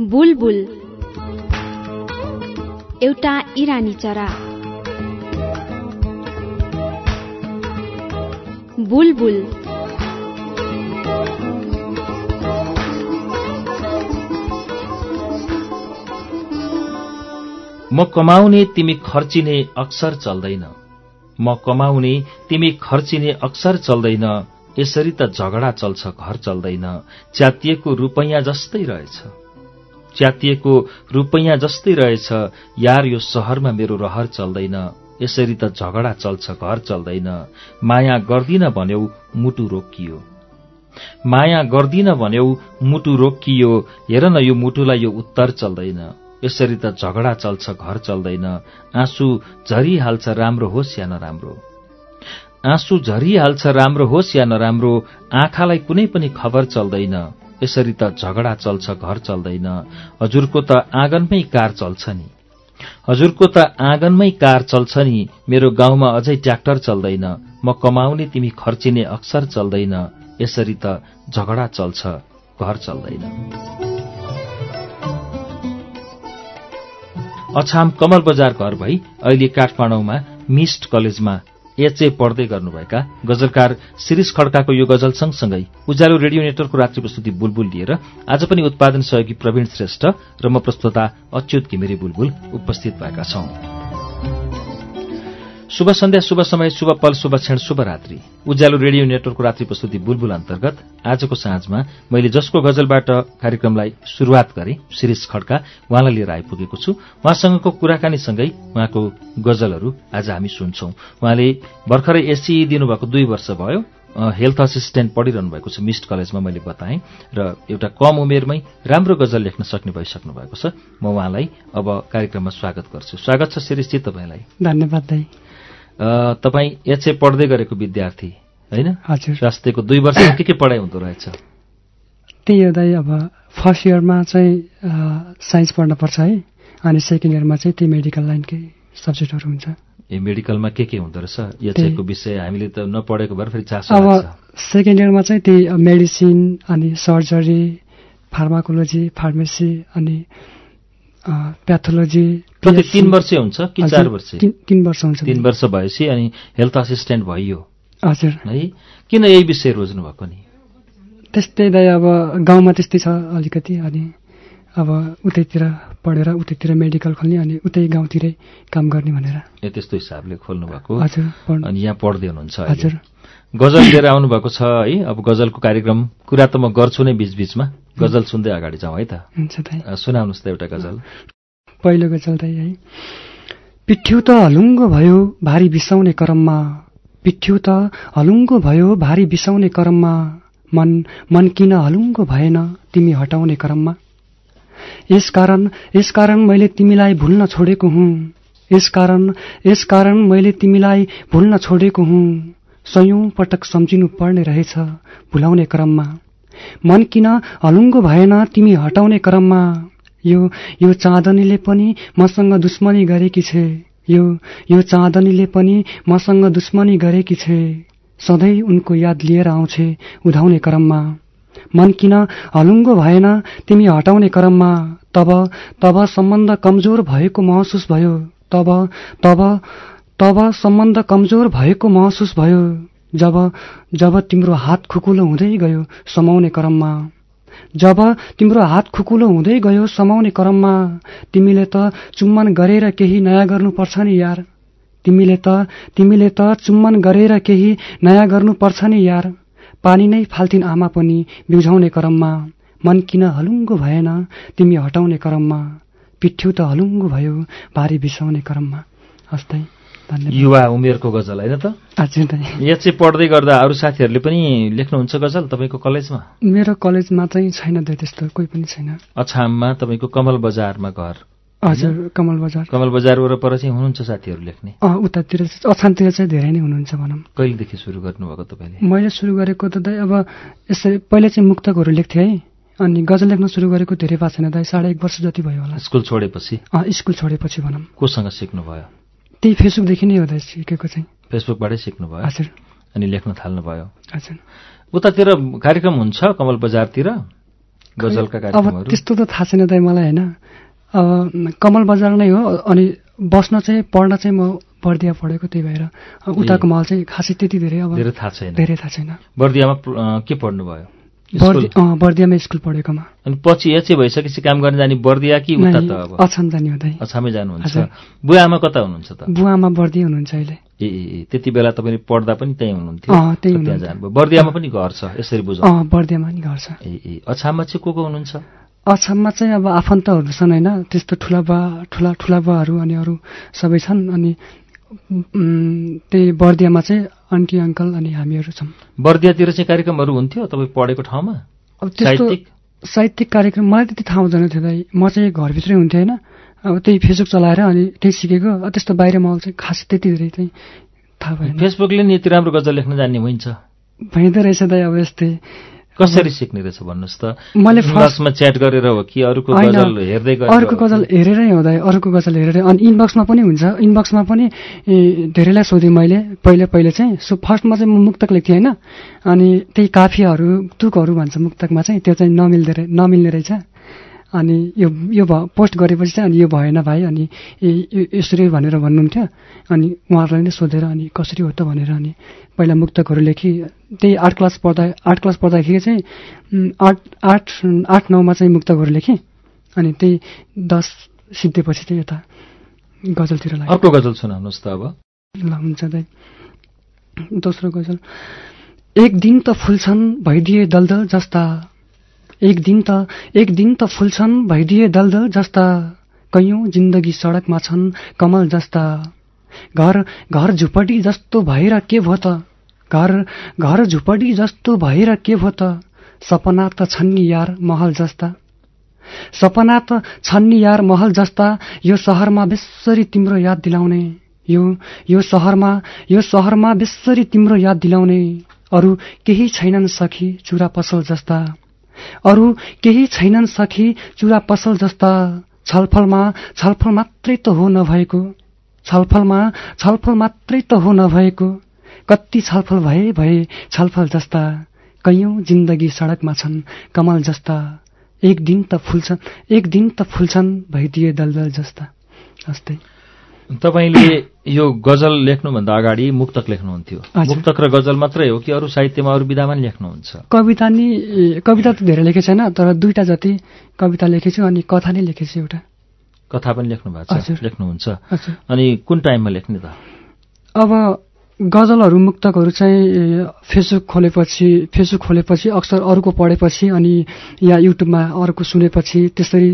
बुलबुल। एउटा इरानी चरा। बुलबुल। म कमाउने तिमी खर्चिने अक्सर चल्दैन। म कमाउने तिमी खर्चिने अक्सर चल्दैन। यसरी त झगडा चल्छ घर चल्दैन। च्यातिएको रूपैयाँ जस्तै रहेछ। च्यातिएको रूपैयाँ जस्तै रहेछ यार यो शहरमा मेरो रहर चल्दैन। यसरी त झगडा चल्छ घर चल्दैन। माया गर्दिन भन्यौ मुटु रोकियो। माया गर्दिन भन्यौ मुटु रोकियो। हेर न यो मुटुलाई यो उत्तर चल्दैन। यसरी त झगडा चल्छ घर चल्दैन। आँसु झरिहाल्छ राम्रो होस् या नराम्रो। आँसु झरिहाल्छ राम्रो होस् या नराम्रो आँखालाई कुनै पनि खबर चल्दैन। यसरी त झगडा चल्छ घर चल्दैन। हजुरको त आँगनमै कार चल्छ नि। हजुरको त आँगनमै कार चल्छ नि। मेरो गाउँमा अझै ट्र्याक्टर चल्दैन। म कमाउने तिमी खर्चिने अक्सर चल्दैन। यसरी त झगडा चल्छ घर चल्दैन। अछाम कमल बजार घर भई अहिले काठमाडौँमा मिस्ट कलेजमा एचए पढ्दै गर्नुभएका गजलकार शिरिष खड्काको यो गजल सँगसँगै उज्यालो रेडियो नेटवर्कको रात्रि प्रस्तुति बुलबुल लिएर आज पनि उत्पादन सहयोगी प्रवीण श्रेष्ठ र म प्रस्तुता अच्युत घिमिरे बुलबुल उपस्थित भएका छौं। शुभ सन्ध्या शुभ समय शुभ पल शुभ क्षण शुभ रात्रि। उज्यालो रेडियो नेटवर्कको रात्रि प्रस्तुति बुलबुल अन्तर्गत। आजको साँझमा मैले जसको गजलबाट कार्यक्रमलाई शुरूआत गरे शिरिष खड्का उहाँलाई लिएर आइपुगेको छु। उहाँसँगको कुराकानीसँगै उहाँको गजलहरू आज हामी सुन्छौं। उहाँले भर्खरै एससी दिनुभएको दुई वर्ष भयो। हेल्थ असिस्टेन्ट पढिरहनु भएको छ मिस्ट कलेजमा मैले बताएँ। र एउटा कम उमेरमै राम्रो गजल लेख्न सक्ने भइसक्नु भएको छ। म उहाँलाई अब कार्यक्रममा स्वागत गर्छु। स्वागत छ शिरिषजी तपाईँलाई। धन्यवाद तपाईँ एचए पढ्दै गरेको विद्यार्थी होइन? हजुर। स्वास्थ्यको दुई वर्षमा के के पढाइ हुँदो रहेछ? त्यही हो दाई अब फर्स्ट इयरमा चाहिँ साइन्स पढ्नुपर्छ है अनि सेकेन्ड इयरमा चाहिँ त्यही मेडिकल लाइनकै सब्जेक्टहरू हुन्छ। ए मेडिकलमा के के हुँदो रहेछ? एचएको विषय हामीले त नपढेको भएर फेरि चासो अब सेकेन्ड इयरमा चाहिँ त्यही मेडिसिन अनि सर्जरी फार्माकोलोजी फार्मेसी अनि प्याथोलोजी प्रति तीन वर्षै हुन्छ कि चार वर्ष? तिन वर्ष हुन्छ तीन वर्ष भएपछि अनि हेल्थ असिस्टेन्ट भइयो। हजुर। है? किन यही विषय रोज्नु भएको नि? त्यस्तै दाइ अब गाउँमा त्यस्तै छ अलिकति अनि अब उतैतिर पढेर उतैतिर मेडिकल खोल्ने अनि उतै गाउँतिरै काम गर्ने भनेर। ए त्यस्तो हिसाबले खोल्नु भएको। हजुर अनि यहाँ पढ्दै हुनुहुन्छ। हजुर। गजल लिएर आउनु भएको छ है? अब गजलको कार्यक्रम कुरा त म गर्छु नै बीचबीचमा। गजल सुन्दै अगाडि जाउँ है त। सुनाउनुहोस् त एउटा गजल। पहिलो गजल दाइ है। पिठ्यु त हलुङ्गो भयो भारी बिसाउने क्रममा। पिठ्यु त हलुङ्गो भयो भारी बिसाउने क्रममा। मन मन किन हलुङ्गो भएन तिमी हटाउने क्रममा? यसकारण यसकारण मैले तिमीलाई भुल्न छोडेको हुँ। यसकारण यसकारण मैले तिमीलाई भुल्न छोडेको हुँ। सयौं पटक सम्झिनु पर्ने रहेछ भुलाउने क्रममा। मन किन हलुङ्गो भएन तिमी हटाउने क्रममा? यो यो चाँदनीले पनि मसँग दुश्मनी गरेकी छे। यो यो चाँदनीले पनि मसँग दुश्मनी गरेकी छे। सधैँ उनको याद लिएर आउँछे उधाउने क्रममा। मन किन हलुङ्गो भएन तिमी हटाउने क्रममा? तब तब सम्बन्ध कमजोर भएको महसुस भयो। तब तब तब सम्बन्ध कमजोर भएको महसुस भयो जब जब तिम्रो हात खुकुलो हुँदै गयो समाउने क्रममा। जब तिम्रो हात खुकुलो हुँदै गयो समाउने क्रममा तिमीले त चुम्बन गरेर केही नयाँ गर्नुपर्छ नि यार। तिमीले त तिमीले त चुम्बन गरेर केही नयाँ गर्नुपर्छ नि यार। पानी नै फाल्थिन् आमा पनि बिउझाउने क्रममा। मन किन हलुङ्गो भएन तिमी हटाउने क्रममा। पिठ्यु त हलुङ्गो भयो भारी बिसाउने क्रममा। हस्तै। युवा उमेरको गजल होइन त? यहाँ चाहिँ पढ्दै गर्दा अरू साथीहरूले पनि लेख्नुहुन्छ गजल तपाईँको कलेजमा? मेरो कलेजमा चाहिँ छैन त्यस्तो कोही पनि छैन। अछाममा तपाईँको कमल बजारमा घर हजुर कमल बजार। कमल बजार वरपर चाहिँ हुनुहुन्छ साथीहरू लेख्ने? उतातिर अछामतिर चाहिँ धेरै नै हुनुहुन्छ भनौँ। कहिलेदेखि सुरु गर्नुभएको तपाईँले? मैले सुरु गरेको त दाइ अब यसरी पहिला चाहिँ मुक्तकहरू लेख्थेँ है। अनि गजल लेख्न सुरु गरेको धेरै भएको छैन दाइ साढे एक वर्ष जति भयो होला। स्कुल छोडेपछि? स्कुल छोडेपछि भनौँ। कोसँग सिक्नुभयो? त्यही फेसबुकदेखि नै हो सिकेको चाहिँ। फेसबुकबाटै सिक्नुभयो। हजुर। अनि लेख्न थाल्नुभयो। हजुर। उतातिर कार्यक्रम हुन्छ कमल बजारतिर? गजलका अब कार्यक्रमहरू? त्यस्तो त थाहा छैन दाइ मलाई होइन। अब कमल बजार नै हो अनि बस्न चाहिँ पढ्न चाहिँ म बर्दिया पढेको त्यही भएर। उताको माहौल चाहिँ खासै त्यति धेरै अब धेरै थाहा छैन। धेरै थाहा छैन। बर्दियामा के पढ्नुभयो? बर्दियामा स्कुल पढेकोमा। अनि पछि एचए भइसकेपछि काम गर्न जाने बर्दिया कि उता नै त अब? अछाम जाने हो दाइ। अछामै जानुहुन्छ। बुवा आमा कता हुनुहुन्छ त? बुवामा बर्दिया हुनुहुन्छ अहिले। ए त्यति बेला तपाईँले पढ्दा पनि त्यहीँ हुनुहुन्थ्यो? त्यहीँ। जानुभयो। बर्दियामा पनि घर छ यसरी बुझौँ बर्दियामा नि घर छ। ए ए अछाममा चाहिँ को को हुनुहुन्छ? अछाममा चाहिँ अब आफन्तहरू छन् होइन? त्यस्तो ठुला बा ठुला ठुला बाहरू अनि अरू सबै छन्। अनि त्यही बर्दियामा चाहिँ आन्टी अङ्कल अनि हामीहरू छौँ। बर्दियातिर चाहिँ कार्यक्रमहरू हुन्थ्यो तपाईँ पढेको ठाउँमा? अब त्यस्तो साहित्यिक? साहित्यिक कार्यक्रम मलाई त्यति थाहा हुँदैन थियो दाइ। म चाहिँ घरभित्रै हुन्थेँ होइन। अब त्यही फेसबुक चलाएर अनि त्यही सिकेको। अब त्यस्तो बाहिर माहौल चाहिँ खास त्यति धेरै चाहिँ थाहा भएन। फेसबुकले नि यति राम्रो गजल लेख्न जान्ने हुन्छ भइँदो रहेछ दाइ अब यस्तै। कसरी सिक्ने रहेछ भन्नुहोस् त? मैले फर्स्ट इनबक्समा च्याट गरेर हो कि अरूको गजल हेर्दै अर्को? गजल हेरेरै हुँदा अरूको गजल हेरेरै। अनि इनबक्समा पनि हुन्छ। इनबक्समा पनि धेरैलाई सोधेँ मैले। पहिले पहिले चाहिँ सो फर्स्टमा चाहिँ म मुक्तक लेख्थेँ होइन। अनि त्यही काफियाहरू तुकहरू भन्छ मुक्तकमा चाहिँ त्यो चाहिँ नमिल्दो रहे नमिल्ने रहेछ। अनि यो यो पोस्ट गरेपछि चाहिँ अनि यो भएन भाइ अनि यसरी भनेर भन्नुहुन्थ्यो। अनि उहाँहरूलाई नै सोधेर अनि कसरी हो त भनेर अनि पहिला मुक्तकहरू लेखेँ त्यही आर्ट क्लास पढ्दा आर्ट क्लास पढ्दाखेरि चाहिँ आठ आठ आठ नौमा चाहिँ मुक्तकहरू लेखेँ। अनि त्यही दस सिद्धेपछि चाहिँ यता गजलतिर लाग्यो। अर्को गजल सुनाउनुहोस् त अब। ल हुन्छ दाइ। दोस्रो गजल। एक दिन त फुल्छन् भइदिए दलदल जस्ता एक दिन त एक दिन त फुल्छन् भइदिए दलदल जस्ता। कैयौँ जिन्दगी सडकमा छन् कमल जस्ता। घर घर झुपडी जस्तो भएर के भयो त? घर घर झुपडी जस्तो भएर के भयो त? सपना त छन् नि यार महल जस्ता। सपना त छन् नि यार महल जस्ता। यो सहरमा बेसरी तिम्रो याद दिलाउने। यो यो सहरमा यो सहरमा बेसरी तिम्रो याद दिलाउने। अरू केही छैनन् सखी चुरा पसल जस्ता। अरू केही छैनन् सखी चुरा पसल जस्ता। छलफलमा छलफल मात्रै त हो नभएको। छलफलमा छलफल मात्रै त हो नभएको। कति छलफल भए भए छलफल जस्ता। कैयौँ जिन्दगी सडकमा छन् कमल जस्ता। एक दिन त फुल्छन् एक दिन त फुल्छन् भइदिए दलदल जस्ता। तपाईँले यो गजल लेख्नुभन्दा अगाडि मुक्तक लेख्नुहुन्थ्यो। मुक्तक र गजल मात्रै हो कि अरू साहित्यमा अरू विधामा पनि लेख्नुहुन्छ? कविता नि कविता त धेरै लेखेको छैन तर दुईटा जति कविता लेखेछु अनि कथा नै लेखेछु एउटा। कथा पनि लेख्नु भएको छ। लेख्नुहुन्छ। अनि कुन टाइममा लेख्ने त? अब गजलहरू मुक्तकहरू चाहिँ फेसबुक खोलेपछि फेसबुक खोलेपछि अक्सर अरूको पढेपछि अनि या युट्युबमा अरूको सुनेपछि त्यसरी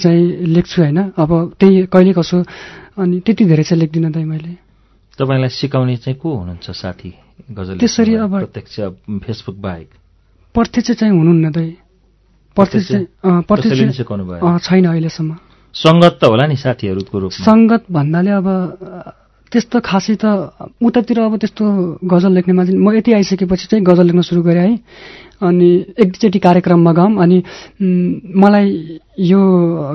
चाहिँ लेख्छु होइन। अब त्यही कहिले कसो अनि त्यति धेरै चाहिँ लेख्दिनँ दाइ मैले। तपाईँलाई सिकाउने चाहिँ को हुनुहुन्छ साथी गजल त्यसरी? अब- प्रत्यक्ष फेसबुक बाहेक। प्रत्यक्ष चाहिँ हुनुहुन्न दाइ। प्रत्यक्ष प्रत्यक्ष? छैन अहिलेसम्म। सङ्गत त होला नि साथीहरूको रूपमा। सङ्गत भन्नाले अब त्यस्तो खासै त उतातिर अब त्यस्तो गजल लेख्ने मान्छे म यति आइसकेपछि चाहिँ गजल लेख्न सुरु गरेँ है। अनि एक दुईचोटि कार्यक्रममा गयौँ अनि मलाई यो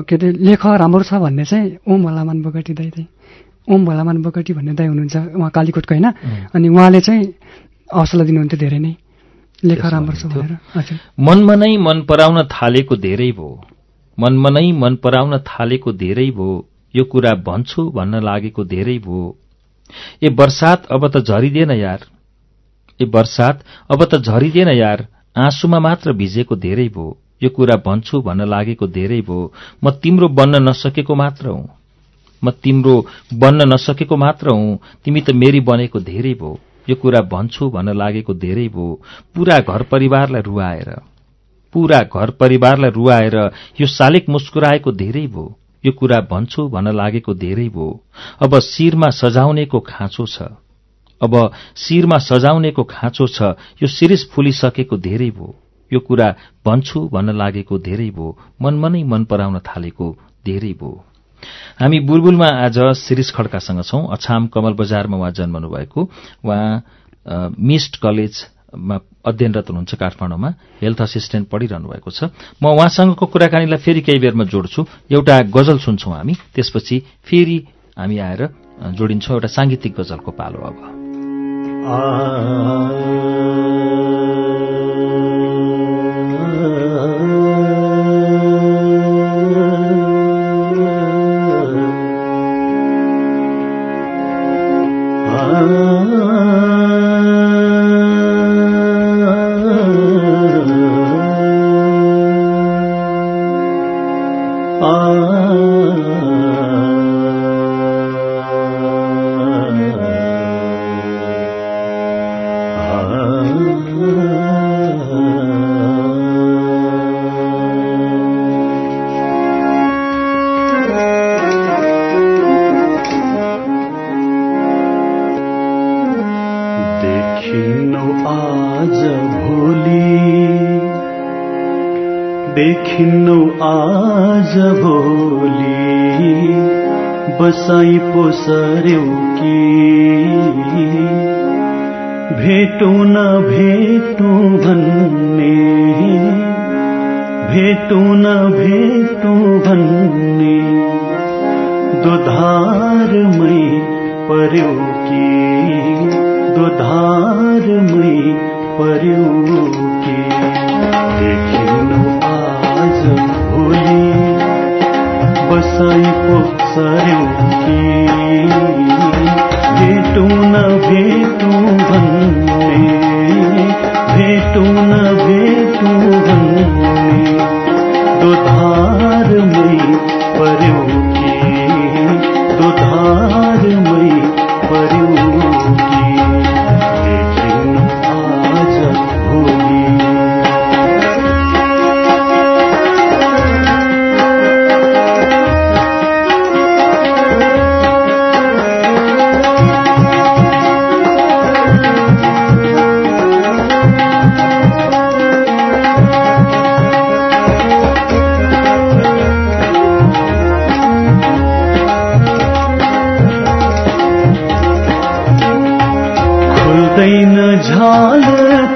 के अरे लेख राम्रो छ भन्ने चाहिँ ओम भलामान बोगटी दाई चाहिँ ओम भलामान बोगटी भन्ने दाई हुनुहुन्छ उहाँ कालीकोटको होइन। अनि उहाँले चाहिँ हौसला दिनुहुन्थ्यो धेरै नै। लेख राम्रो छ। भनेर। मनमा नै मन पराउन थालेको धेरै भयो। मनमा नै मन पराउन थालेको धेरै भयो। यो कुरा भन्छु भन्न लागेको धेरै भयो। ए बर्सात अब त झरिदिएन यार। ए बर्सात अब त झरिदिएन यार। आँसुमा मात्र भिजेको धेरै भयो। यो कुरा भन्छु भन्न लागेको धेरै भयो। म तिम्रो बन्न नसकेको मात्र हुँ। म तिम्रो बन्न नसकेको मात्र हुँ। तिमी त मेरी बनेको धेरै भयो। यो कुरा भन्छु भन्न लागेको धेरै भयो। पूरा घर परिवारलाई रुवाएर पूरा घर परिवारलाई रुवाएर यो शालिक मुस्कुराएको धेरै भयो। यो कुरा भन्छु भन्न लागेको धेरै भयो। अब शिरमा सजाउनेको खाँचो छ। अब शिरमा सजाउनेको खाँचो छ। यो शिरिष फुलिसकेको धेरै भयो। यो कुरा भन्छु भन्न लागेको धेरै भयो। मनमा नै मन पराउन थालेको धेरै भयो। हामी बुलबुलमा आज शिरिष खड्कासँग छौं। अछाम कमल बजारमा उहाँ जन्मनु भएको उहाँ अ, मिस्ट कलेजमा अध्ययनरत हुनुहुन्छ काठमाडौँमा। हेल्थ असिस्टेन्ट पढिरहनु भएको छ। म उहाँसँगको कुराकानीलाई फेरि केही बेरमा जोड्छु। एउटा गजल सुन्छौं हामी। त्यसपछि फेरि हामी आएर जोडिन्छौं। एउटा सांगीतिक गजलको पालो अब। देखिन्नु आज भोलि बसाइ पोसर्यौ कि। भेटौँ न भेटौँ भन्ने भेटौँ न भेटौँ भन्ने दोधारमै पर्यो कि। दोधारमै पर्यो कि। देखिनु बसाइ पोसर्यौ कि भेटौँ न भेटौँ भन्ने भेटौँ न भेटौँ भन्ने दोधारमै पर्यो कि दोधारमै पर्यो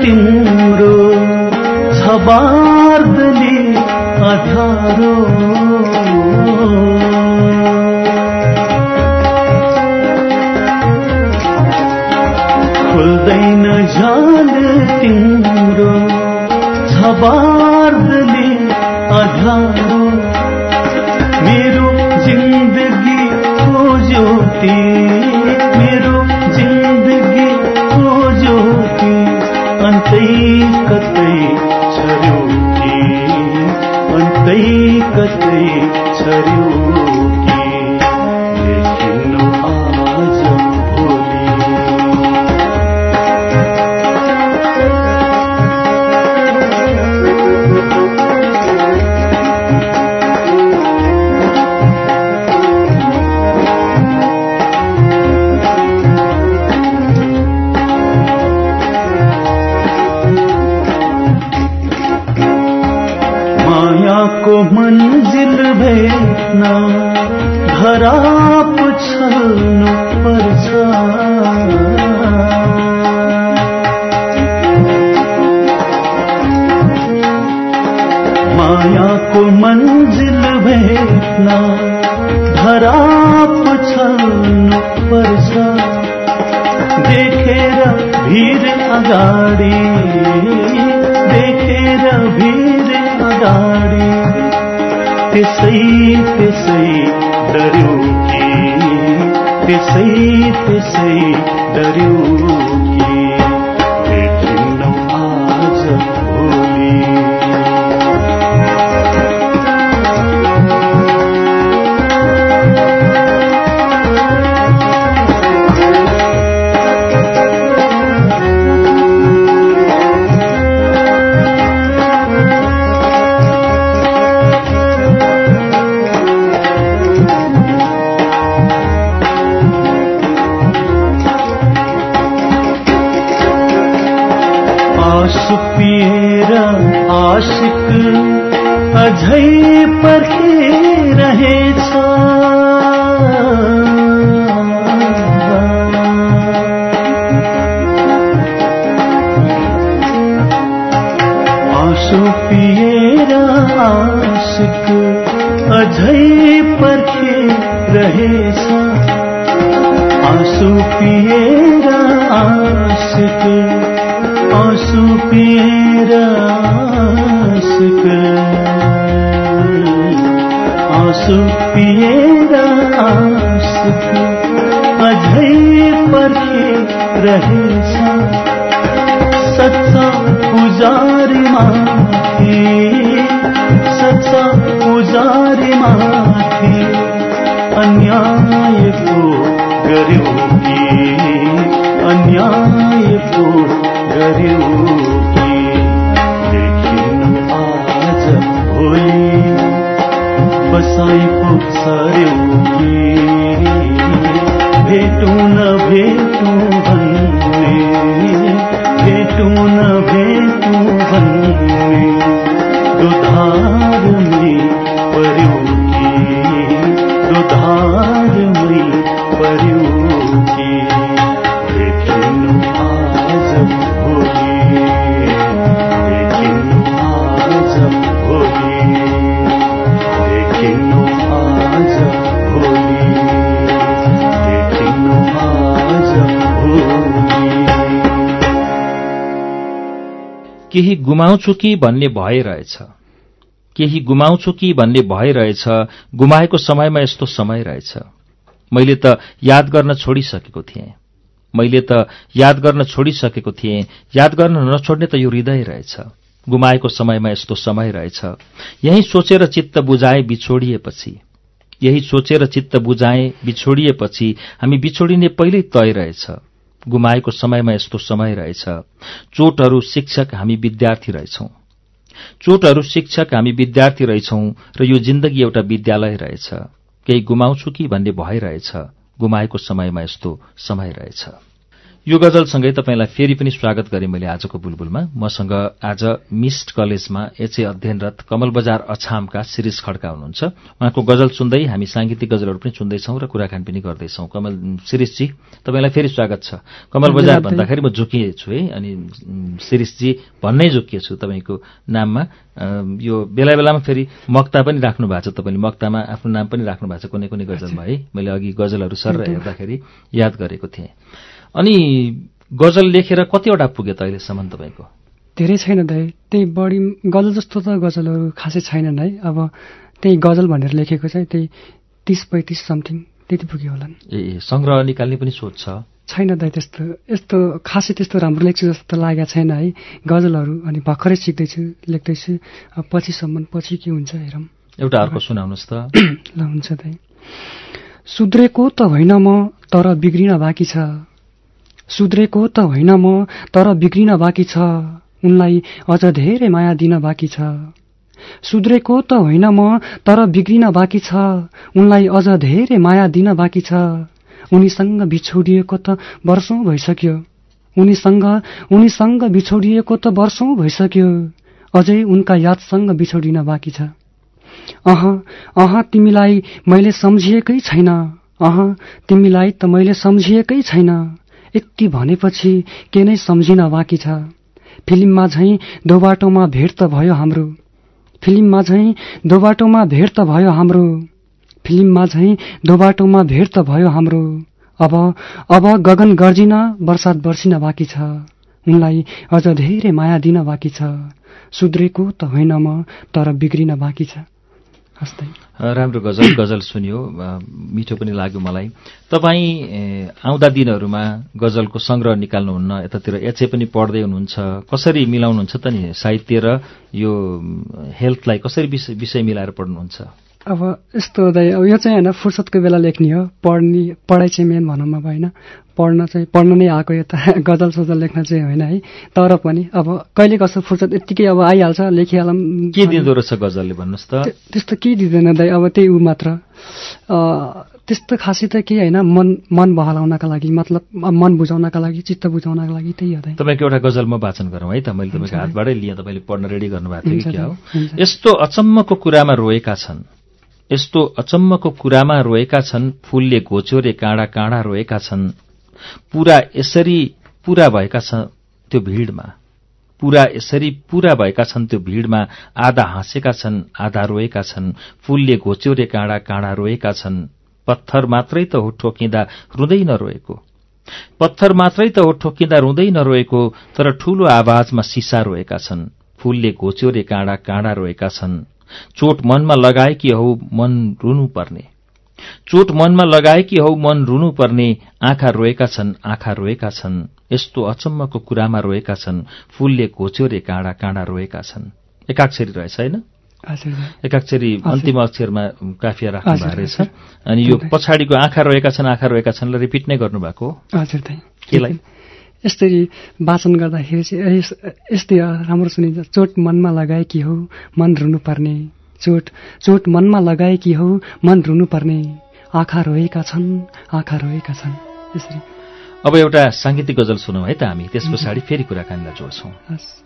तिम्रो छबार्दले अठारो। को मंजिल भेजना भरा पुछल पर्छ माया को मंजिल भेजना भरा पुछल पर्छ देखेर भीर अगाड़ी देखेर भीर अगाड़ी। त्यसै त्यसै डर्यो कि? त्यसै त्यसै डर्यो पिएर आशिक अझै पर्खिरहेछ आँसु पिएर आशिक अझै पर्खिरहेछ आंसू पिएर आशिक आंसू पिएर आशिक आंसू आशिक अझै पर्खे रहेछ सच्चा पुजारी माथि सच्चा माथि अन्याय पो गर्यो देखिनु आज भोलि बसाइ केही गुमाउँछु कि भन्ने भइरहेछ केही गुमाउँछु कि भन्ने भइरहेछ गुमाएको समयमा यस्तो समय रहेछ। मैले त याद गर्न छोडिसकेको थिएँ। मैले त याद गर्न छोडिसकेको थिएँ। याद गर्न नछोड्ने त यो हृदय रहेछ। गुमाएको समयमा यस्तो समय रहेछ। यही सोचेर चित्त बुझाए बिछोडिएपछि। यही सोचेर चित्त बुझाए बिछोडिएपछि हामी बिछोडिने पहिल्यै तय रहेछ। गुमाएको समयमा यस्तो समय रहेछ। चोटहरू शिक्षक हामी विद्यार्थी रहेछौं। चोटहरू शिक्षक हामी विद्यार्थी रहेछौं र यो जिन्दगी एउटा विद्यालय रहेछ। केही गुमाउँछु कि भन्ने भइरहेछ गुमाएको समयमा यस्तो समय रहेछ। यो गजलसँगै तपाईँलाई फेरि पनि स्वागत गरेँ मैले आजको बुलबुलमा। मसँग आज मिस्ट कलेजमा एचए अध्ययनरत कमल बजार अछामका शिरिष खड्का हुनुहुन्छ। उहाँको गजल सुन्दै हामी सांगीतिक गजलहरू पनि सुन्दैछौँ र कुराकानी पनि गर्दैछौँ। कमल शिरिषजी तपाईँलाई फेरि स्वागत छ। कमल बजार भन्दाखेरि म जोकिएछु है अनि शिरिषजी भन्नै जोकिएछु तपाईँको नाममा। यो बेला बेलामा फेरि मक्ता पनि राख्नु भएको छ तपाईँले। मक्तामा आफ्नो नाम पनि राख्नु भएको छ कुनै कुनै गजलमा है। मैले अघि गजलहरू सर हेर्दाखेरि याद गरेको थिएँ। अनि गजल लेखेर कतिवटा पुग्यो त अहिलेसम्म तपाईँको? धेरै छैन दाइ। त्यही बढी गजल जस्तो त गजलहरू खासै छैनन् है अब त्यही गजल भनेर लेखेको चाहिँ त्यही तिस पैँतिस समथिङ त्यति पुग्यो होला ए सङ्ग्रह निकाल्ने पनि सोच छ? छैन दाइ त्यस्तो। यस्तो खासै त्यस्तो राम्रो लेख्छु जस्तो त लागेको छैन है। गजलहरू अनि भर्खरै सिक्दैछु लेख्दैछु। पछिसम्म पछि के हुन्छ हेरौँ। एउटा अर्को सुनाउनुहोस् त। ल हुन्छ दाइ। सुध्रेको त होइन म तर बिग्रिन बाँकी छ। सुध्रेको त होइन म तर बिग्रिन बाँकी छ। उनलाई अझ धेरै माया दिन बाँकी छ। सुध्रेको त होइन म तर बिग्रिन बाँकी छ। उनलाई अझ धेरै माया दिन बाँकी छ। उनीसँग बिछोडिएको त वर्षौं भइसक्यो। उनीसँग उनीसँग बिछोडिएको त वर्षौं भइसक्यो। अझै उनका यादसँग बिछोडिन बाँकी छ। अह अह तिमीलाई मैले सम्झिएकै छैन। अह तिमीलाई त मैले सम्झिएकै छैन। यति भनेपछि के नै सम्झिन बाँकी छ? फिल्ममा झैँ दो बाटोमा भेट त भयो हाम्रो। फिल्ममा झैँ दो बाटोमा भेट त भयो हाम्रो। फिल्ममा झैँ दो बाटोमा भेट त भयो हाम्रो। अब अब गगन गर्जिन वर्षात बर्सिन बाँकी छ। उनलाई अझ धेरै माया दिन बाँकी छ। सुध्रेको त होइन म तर बिग्रिन बाँकी छ। हस्तै। राम्रो गजल गजल सुन्यो मिठो पनि लाग्यो मलाई। तपाईँ आउँदा दिनहरूमा गजलको सङ्ग्रह निकाल्नुहुन्न यतातिर एचए पनि पढ्दै हुनुहुन्छ। कसरी मिलाउनुहुन्छ त नि साहित्य र यो हेल्थलाई कसरी विषय विषय मिलाएर पढ्नुहुन्छ? अब यस्तो दाइ अब यो चाहिँ होइन फुर्सदको बेला लेख्ने हो। पढ्ने पढाइ चाहिँ मेन भनौँ अब होइन। पढ्न चाहिँ पढ्न नै आएको यता गजल सजल लेख्न चाहिँ होइन है। तर पनि अब कहिले कसो फुर्सद यत्तिकै अब आइहाल्छ लेखिहालौँ के दिँदो रहेछ गजलले भन्नुहोस् त? त्यस्तो केही दिँदैन दाइ अब त्यही ऊ मात्र। त्यस्तो खासै त केही होइन मन मन बहलाउनका लागि मतलब मन बुझाउनका लागि चित्त बुझाउनका लागि त्यही हो तपाईँको एउटा गजल म वाचन गरौँ है त मैले तपाईँको हातबाटै लिएँ तपाईँले पढ्न रेडी गर्नुभएको थियो क्या हो? यस्तो अचम्मको कुरामा रोएका छन्। यस्तो अचम्मको कुरामा रोएका छन् फूलले घोच्योरे काँडा काँडा रोएका छन्। पूरा यसरी पूरा भएका छ त्यो भिडमा। पूरा यसरी पूरा भएका छन् त्यो भिडमा आधा हाँसेका छन् आधा रोएका छन्। फूलले घोच्योरे काँडा काँडा रोएका छन्। पत्थर मात्रै त हो ठोकिँदा रुँदै नरोएको। पत्थर मात्रै त हो ठोकिँदा रुँदै नरोएको तर ठूलो आवाजमा सिसा रोएका छन्। फूलले घोच्योरे काँडा काँडा रोएका छन्। चोट मनमा लगाएकी हौ मन रुनु पर्ने? चोट मनमा लगाएकी हौ मन रुनु पर्ने? आँखा रोएका छन् आँखा रोएका छन्। यस्तो अचम्मको कुरामा रोएका छन्। फूलले घोच्योरे काँडा काँडा रोएका छन्। एकाक्षरी रहेछ होइन? एकाक्षरी अन्तिम अक्षरमा काफिया राख्नु भएको रहेछ। अनि यो। पछाडिको आँखा रोएका छन् आँखा रोएका छन् रिपिट नै गर्नुभएको हो? यसरी वाचन गर्दाखेरि चाहिँ यस- यस्तै राम्रो सुनिन्छ चोट मनमा लगाएकी हौ मन रुनु पर्ने चोट चोट मनमा लगाएकी हौ मन रुनु पर्ने आँखा रोएका छन् आँखा रोएका छन्। यसरी। अब एउटा साङ्गीतिक गजल सुनौँ है त हामी। त्यस पछाडि फेरि कुराकानीलाई जोड्छौँ। हस्।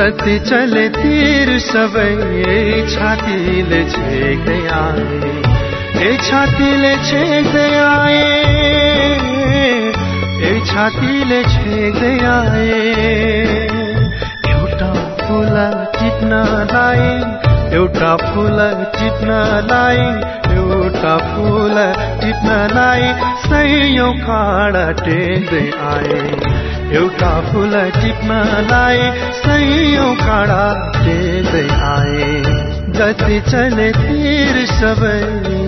जति चले तीर सबै छातीले छेक्दै आए ए छातीले छेक्दै आए ए छातीले छेक्दै आए। एउटा फुल टिप्नलाई एउटा फुल टिप्नलाई एउटा फुल टिप्नलाई सयौँ काँडा टेक्दै आए। एउटा फुल टिप्नलाई सयौँ काँडा टेक्दै आए। जति चले तीर सबै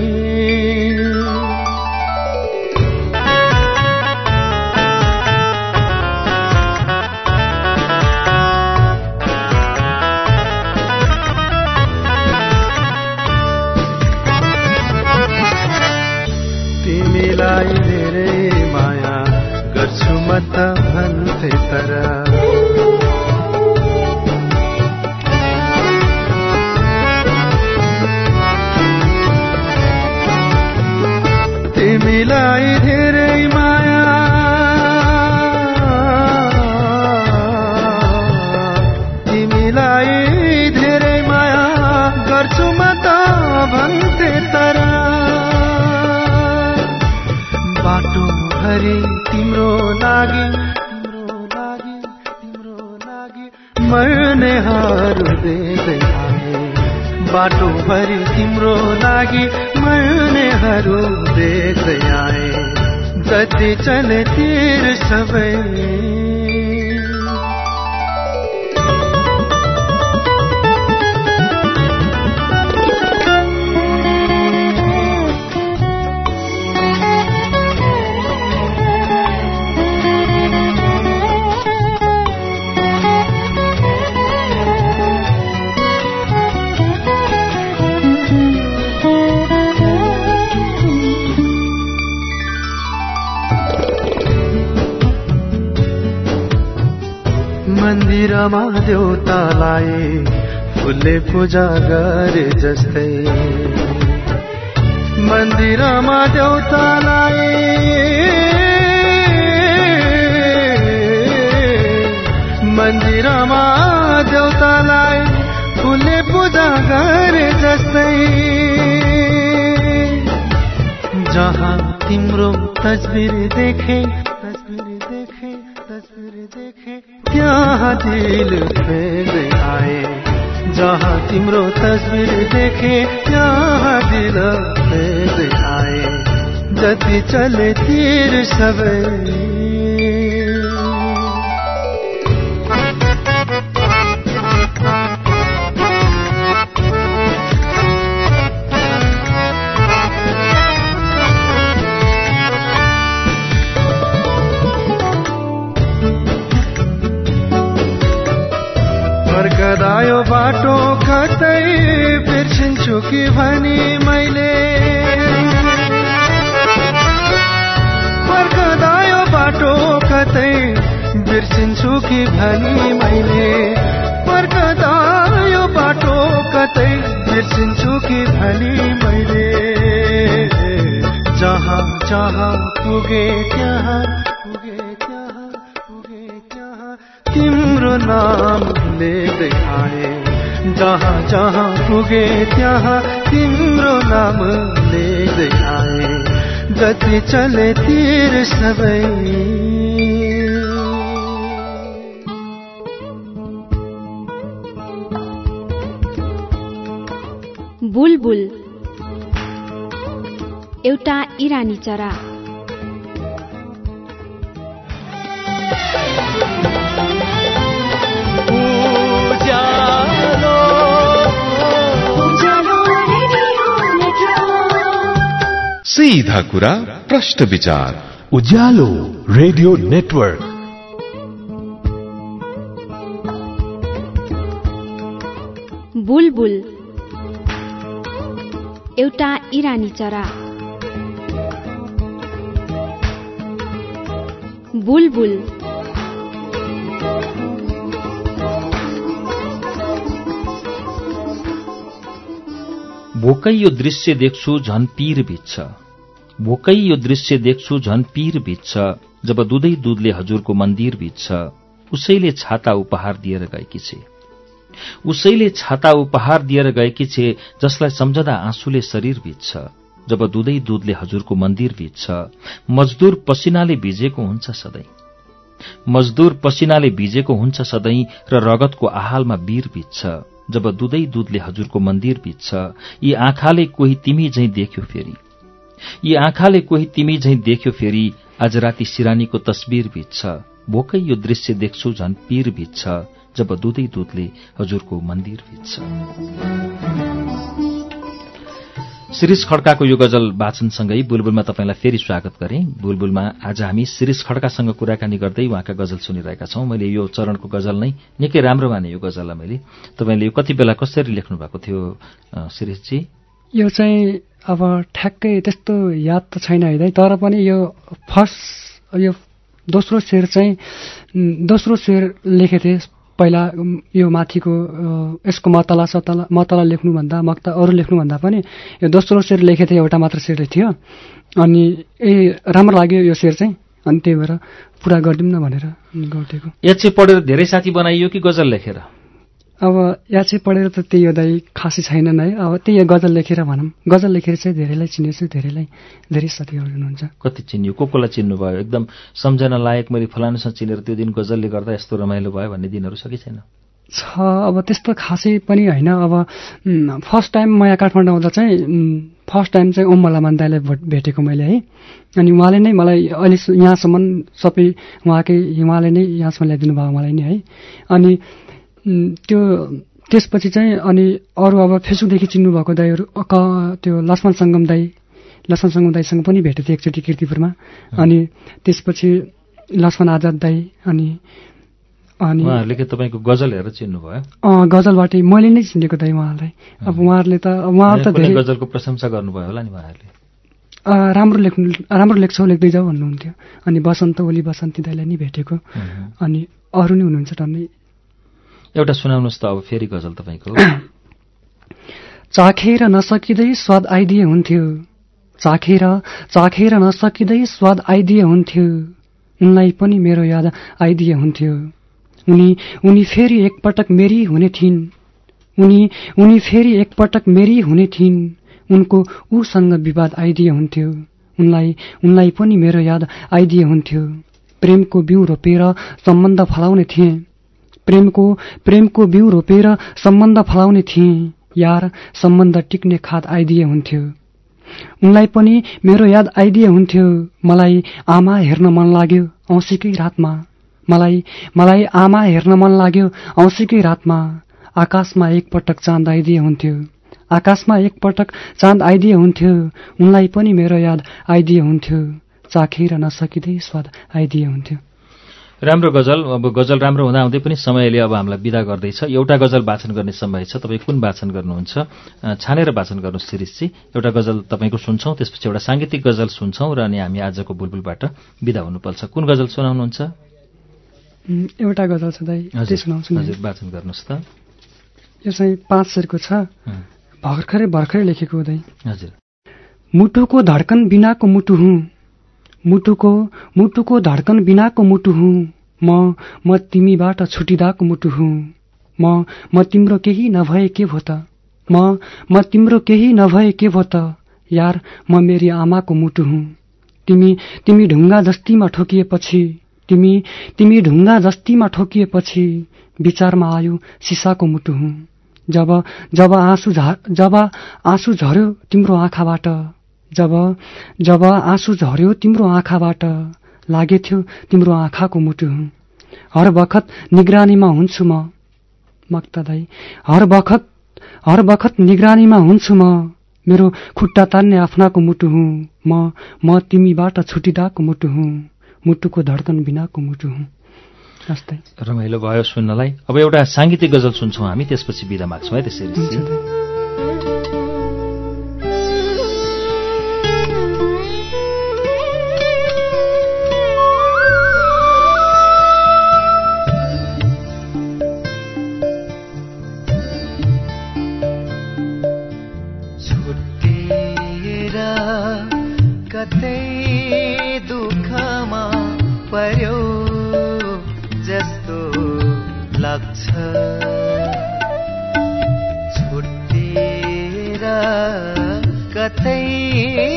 लागि मर्नेहरू देख्दै आए। बाटो भरि तिम्रो लागि मर्नेहरू देख्दै आए। जति चले तिर सबै मन्दिरमा देउतालाई फुलले पूजा गरे जस्तै। मन्दिरमा देउतालाई मन्दिरमा देउतालाई फुलले पूजा गरे जस्तै। जहाँ तिम्रो तस्बिर देखे देखे क्या दिल फेर आए, जहाँ तिम्रो तस्बिर देखे क्या दिल फेर आए। जति चले तीर सबै भयो बाटो कतै बिर्सिन्छु कि भनी मैले? फर्कदा बाटो कतै बिर्सिन्छु कि भनी मैले? फर्कदा यो बाटो कतै बिर्सिन्छु कि भनी मैले? जहाँ जहाँ पुगे त्यहाँ पुगे त्यहाँ पुगे त्यहाँ तिम्रो नाम आए। जहाँ जहाँ पुगे त्यहाँ तिम्रो नाम लेख्दै आए। जति चले तिर सबै। बुलबुल। एउटा इरानी चरा। सीधा कुरा प्रश्न विचार। Ujyaalo radio network. बुलबुल। एउटा इरानी चरा। बुलबुल। भोकै यो दृश्य देख्छु झन पीर भिज्छ भोकै यो दृश्य देख्छु झन पीर भिज्छ जब दुधै दुधले हजुरको मन्दिर भिज्छ उसैले छाता उपहार दिएर गएकी छे। उसैले छाता उपहार दिएर गएकी छे जसलाई सम्झदा आँसुले शरीर भिज्छ जब दुधै दुधले हजुरको मन्दिर भिज्छ मजदूर पसिनाले भिजेको हुन्छ सधैँ। मजदूर पसिनाले भिजेको हुन्छ सधैँ र रगतको आहालमा वीर भिज्छ जब दुधै दुधले हजुरको मन्दिर भिज्छ यी आँखाले कोही तिमी झैं देख्यो फेरि। यी आँखाले कोही तिमी झैं देख्यो फेरि आज राति सिरानीको तस्बिर भिज्छ। भोकै यो दृश्य देख्छु झन पीर भिज्छ जब दुधै दुधले हजुरको मन्दिर भिज्छ। शिरिष खड्काको यो गजल वाचनसँगै बुलबुलमा तपाईँलाई फेरि स्वागत गरे। बुलबुलमा आज हामी शिरिष खड्कासँग कुराकानी गर्दै उहाँका गजल सुनिरहेका छौं। मैले यो चरणको गजल नै निकै राम्रो माने यो गजललाई मैले। तपाईँले यो कति बेला कसरी लेख्नु भएको थियो शिरिषजी? यो चाहिँ अब ठ्याक्कै त्यस्तो याद त छैन है तर पनि यो फर्स्ट यो दोस्रो शेर चाहिँ दोस्रो शेर लेखेको थिएँ। पहिला यो माथिको यसको मतला सतला मतला लेख्नुभन्दा मक्ता अरू लेख्नुभन्दा पनि यो दोस्रो शेर लेखेको थिएँ। एउटा मात्र शेर थियो। अनि ए राम्रो लाग्यो यो शेर चाहिँ। अनि त्यही भएर पुरा गरिदिउँ न भनेर गरिदिएको। या चाहिँ पढेर धेरै साथी बनाइयो कि गजल लेखेर? अब या चाहिँ पढेर त त्यही हो दाइ खासै छैनन् है अब त्यही गजल लेखेर भनौँ। गजल लेखेर चाहिँ धेरैलाई चिनेछु धेरैलाई धेरै साथीहरू हुनुहुन्छ। कति चिन्यो? को कोलाई चिन्नुभयो एकदम सम्झना लायक मैले फलानुसँग चिनेर त्यो दिन गजलले गर्दा यस्तो रमाइलो भयो भन्ने दिनहरू छ कि छैन? छ अब त्यस्तो खासै पनि होइन। अब फर्स्ट टाइम म यहाँ काठमाडौँ आउँदा चाहिँ फर्स्ट टाइम चाहिँ ओम मलामान दाईलाई भेटेको मैले है। अनि उहाँले नै मलाई अहिले यहाँसम्म सबै उहाँकै उहाँले नै यहाँसम्म ल्याइदिनु भयो मलाई नै है। अनि त्यो त्यसपछि चाहिँ अनि अरू अब फेसबुकदेखि चिन्नुभएको दाईहरू त्यो लक्ष्मण सङ्गम दाई लक्ष्मण सङ्गम दाईसँग पनि भेटेको थिएँ एकचोटि किर्तिपुरमा। अनि त्यसपछि लक्ष्मण आजाद दाई अनि अनि उहाँहरूले तपाईँको गजल हेरेर चिन्नुभयो? गजलबाटै मैले नै चिनेको दाई उहाँलाई। अब उहाँहरूले त उहाँहरू त धेरै गजलको प्रशंसा गर्नुभयो होला नि उहाँहरूले? राम्रो लेख्नु राम्रो लेख्छौ लेख्दै जाऊ भन्नुहुन्थ्यो। अनि बसन्त ओली बसन्ती दाईलाई नि भेटेको। अनि अरू नै हुनुहुन्छ टन्नै एउटा सुनाउनुहोस् त अब फेरि गजल तपाईँको। चाखेर नसकिँदै स्वाद आइदिए हुन्थ्यो। चाखेर चाखेर नसकिँदै स्वाद आइदिए हुन्थ्यो। उनलाई पनि मेरो याद आइदिए हुन्थ्यो। उनी उनी फेरि एकपटक मेरी हुने थिइन्। उनी उनी फेरि एकपटक मेरी हुने थिइन्। उनको ऊसँग विवाद आइदिए हुन्थ्यो। उनलाई उनलाई पनि मेरो याद आइदिए हुन्थ्यो। प्रेमको बिउ रोपेर सम्बन्ध फलाउने थिएँ। प्रेमको प्रेमको बिउ रोपेर सम्बन्ध फलाउने थिएँ। यार सम्बन्ध टिक्ने खात आइदिए हुन्थ्यो। उनलाई पनि मेरो याद आइदिए हुन्थ्यो। मलाई आमा हेर्न मन लाग्यो औँसीकै रातमा। मलाई मलाई आमा हेर्न मन लाग्यो औँसीकै रातमा। आकाशमा एकपटक चाँद आइदिए हुन्थ्यो। आकाशमा एकपटक चाँद आइदिए हुन्थ्यो। उनलाई पनि मेरो याद आइदिए हुन्थ्यो। चाखेर नसकिँदै स्वाद आइदिए हुन्थ्यो। राम्रो गजल अब गजल राम्रो हुँदा हुँदै पनि समयले अब हामीलाई विदा गर्दैछ। एउटा गजल वाचन गर्ने समय छ। तपाईँ कुन वाचन गर्नुहुन्छ? छानेर वाचन गर्नुहोस् शिरिषजी एउटा गजल तपाईँको सुन्छौँ त्यसपछि एउटा साङ्गीतिक गजल सुन्छौँ र अनि हामी आजको बुलबुलबाट विदा हुनुपर्छ। कुन गजल सुनाउनुहुन्छ? एउटा गजल हजुर। वाचन गर्नुहोस् त। यो चाहिँ पाँच शेरको छ। भर्खरै भर्खरै लेखेको दाइ हजुर। मुटुको धड्कन बिनाको मुटु हुँ। मुटुको मुटुको धड्कन बिनाको मुटु हुँ। म म तिमीबाट छुटिँदाको मुटु हुँ। म म तिम्रो केही नभए के भो त? म म तिम्रो केही नभए के भो त? यार म मेरी आमाको मुटु हुँ। तिमी तिमी ढुङ्गा जस्तीमा ठोकिएपछि तिमी तिमी ढुङ्गा जस्तीमा ठोकिएपछि विचारमा आयो सिसाको मुटु हुँ। जब जब आँसु जब आँसु झर्यो तिम्रो आँखाबाट जब जब आँसु झर्यो तिम्रो आँखाबाट लागेथ्यो तिम्रो आँखाको मुटु। हुँ हर बखत निगरानीमा हुन्छु म मक्ता दाई हर बखत हर बखत निगरानीमा हुन्छु म मेरो खुट्टा तान्ने आफ्नाको मुटु। हुँ म म तिमीबाट छुटिँदाको मुटु। हुँ मुटुको धड्कन बिनाको मुटु। हुँ जस्तै। रमाइलो भयो सुन्नलाई। अब एउटा साङ्गीतिक गजल सुन्छौँ हामी त्यसपछि बिदा माग्छौँ है त्यसरी। कतै दुःखमा पर्यो जस्तो लाग्छ। छुट्टिएर कतै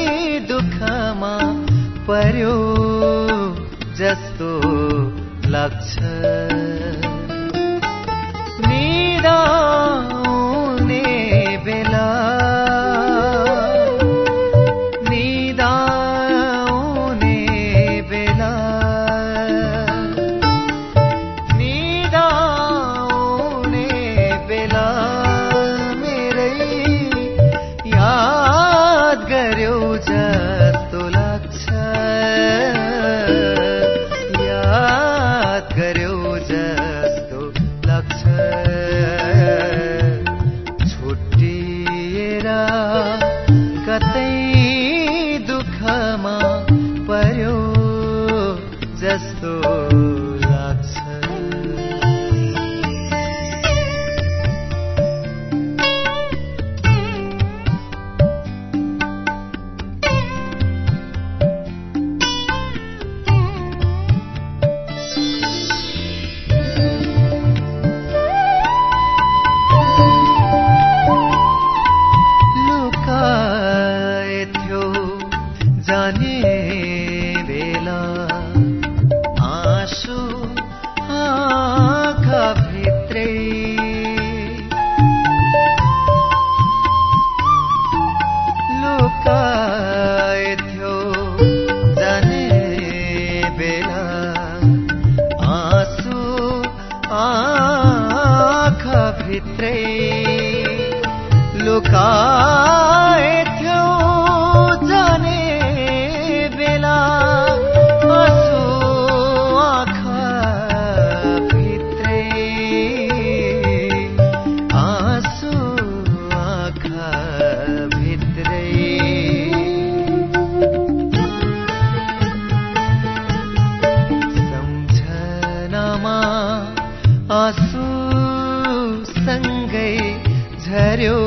झर्यो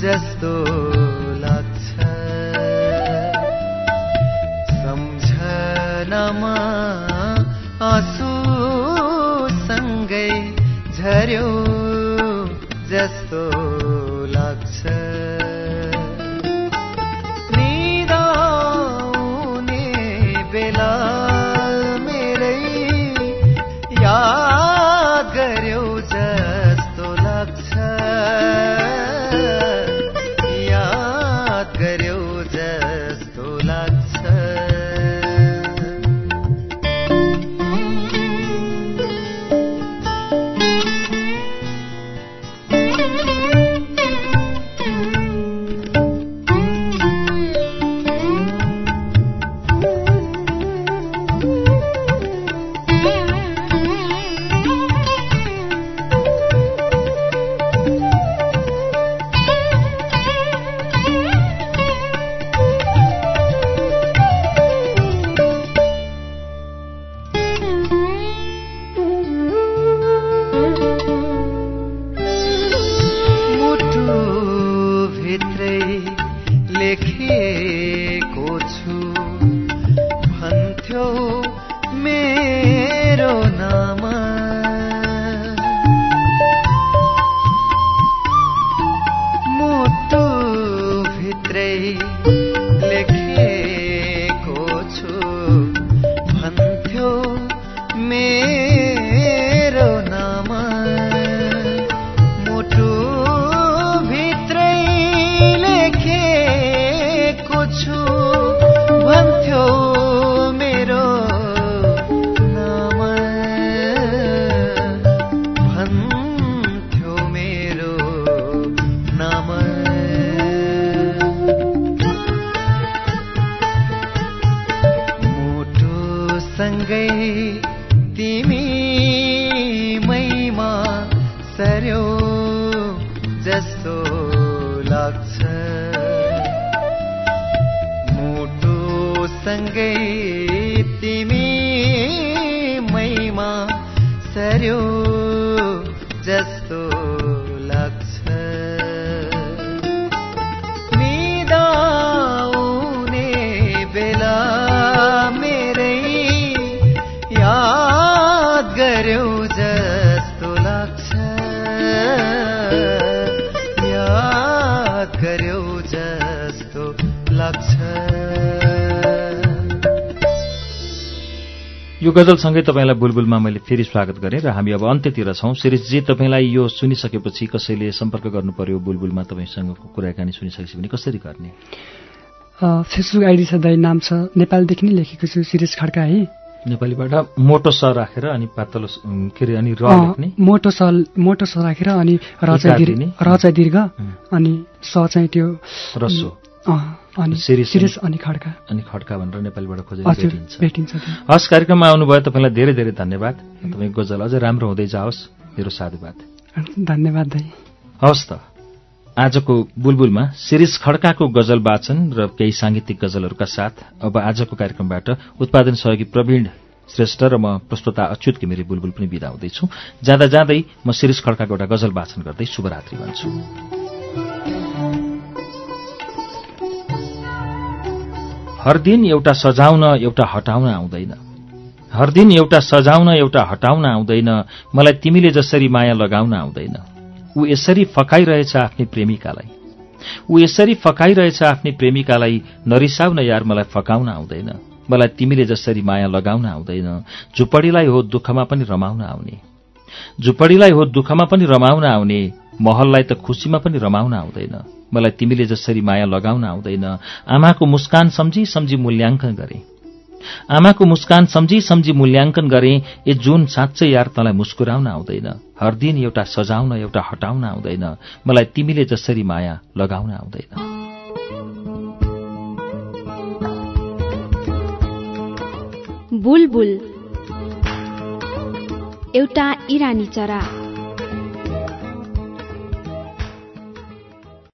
जस्तो यो गजलसँगै तपाईँलाई बुलबुलमा मैले फेरि स्वागत गरेँ र हामी अब अन्त्यतिर छौँ। शिरीषजी तपाईँलाई यो सुनिसकेपछि कसैले सम्पर्क गर्नु पर्यो बुलबुलमा तपाईँसँगको कुराकानी सुनिसकेपछि भने कसरी गर्ने? फेसबुक आइडी छ दाई नाम छ नेपालदेखि नै लेखेको छु शिरीष खड्का है। नेपालीबाट मोटो स राखेर अनि पातलो स- के अरे अनि र लेख्ने? मोटो सल मोटो स राखेर अनि रचा एका दीर्घ. अनि स चाहिँ त्यो रसो अनि खड्का। अनि खड्का भनेर नेपालीबाट खोजेर भेटिन्छ। हस् कार्यक्रममा आउनुभयो तपाईँलाई धेरै धेरै धन्यवाद। तपाईँको गजल अझै राम्रो हुँदै जाओस्। मेरो साधुवाद धन्यवाद दाई। हवस् त। आजको बुलबुलमा शिरीष खड्काको गजल वाचन र केही साङ्गीतिक गजलहरूका साथ अब आजको कार्यक्रमबाट उत्पादन सहयोगी प्रवीण श्रेष्ठ र म प्रस्तोता अच्युत घिमिरे बुलबुल पनि विदा हुँदैछु। जाँदा जाँदै म शिरीष खड्काको एउटा गजल वाचन गर्दै शुभरात्रि भन्छु। हर दिन एउटा सजाउन एउटा हटाउन आउँदैन। हर दिन एउटा सजाउन एउटा हटाउन आउँदैन। मलाई तिमीले जसरी माया लगाउन आउँदैन। ऊ यसरी फकाइरहेछ आफ्नै प्रेमिकालाई। ऊ यसरी फकाइरहेछ आफ्नै प्रेमिकालाई नरिसाउन यार मलाई फकाउन आउँदैन। मलाई तिमीले जसरी माया लगाउन आउँदैन झुपडीलाई हो दुःखमा पनि रमाउन आउने। झुपडीलाई हो दुःखमा पनि रमाउन आउने महललाई त खुसीमा पनि रमाउन आउँदैन। मलाई तिमीले जसरी माया लगाउन आउँदैन आमाको मुस्कान सम्झी सम्झी मूल्याङ्कन गरे। आमाको मुस्कान सम्झी सम्झी मूल्याङ्कन गरे ए जुन साँच्चै यार तँलाई मुस्कुराउन आउँदैन हर दिन एउटा सजाउन एउटा हटाउन आउँदैन मलाई तिमीले जसरी माया लगाउन आउँदैन। एउटा इरानी चरा।